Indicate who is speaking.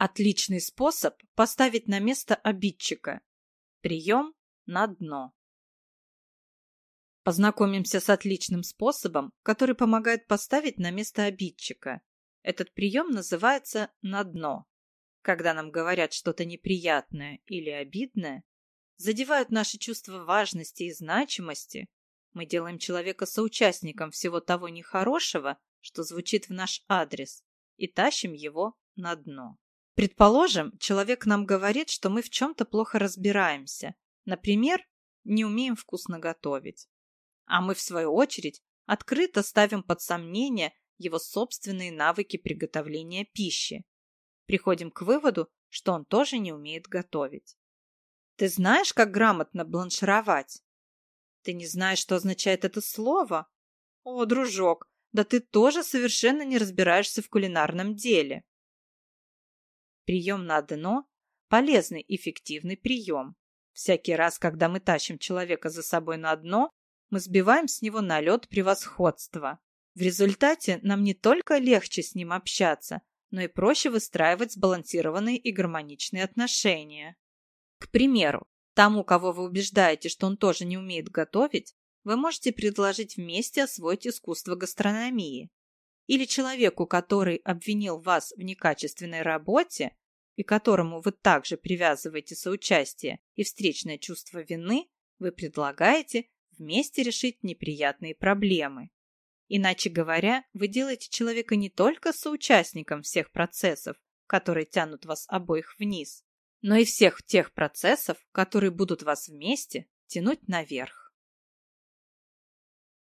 Speaker 1: Отличный способ поставить на место обидчика. Прием на дно. Познакомимся с отличным способом, который помогает поставить на место обидчика. Этот прием называется «на дно». Когда нам говорят что-то неприятное или обидное, задевают наши чувства важности и значимости, мы делаем человека соучастником всего того нехорошего, что звучит в наш адрес, и тащим его на дно. Предположим, человек нам говорит, что мы в чем-то плохо разбираемся. Например, не умеем вкусно готовить. А мы, в свою очередь, открыто ставим под сомнение его собственные навыки приготовления пищи. Приходим к выводу, что он тоже не умеет готовить. Ты знаешь, как грамотно бланшировать? Ты не знаешь, что означает это слово? О, дружок, да ты тоже совершенно не разбираешься в кулинарном деле. Прием на дно – полезный, эффективный прием. Всякий раз, когда мы тащим человека за собой на дно, мы сбиваем с него налет превосходства. В результате нам не только легче с ним общаться, но и проще выстраивать сбалансированные и гармоничные отношения. К примеру, тому, кого вы убеждаете, что он тоже не умеет готовить, вы можете предложить вместе освоить искусство гастрономии. Или человеку, который обвинил вас в некачественной работе, и которому вы также привязываете соучастие и встречное чувство вины, вы предлагаете вместе решить неприятные проблемы. Иначе говоря, вы делаете человека не только соучастником всех процессов, которые тянут вас обоих вниз, но и всех тех процессов, которые будут вас вместе тянуть наверх.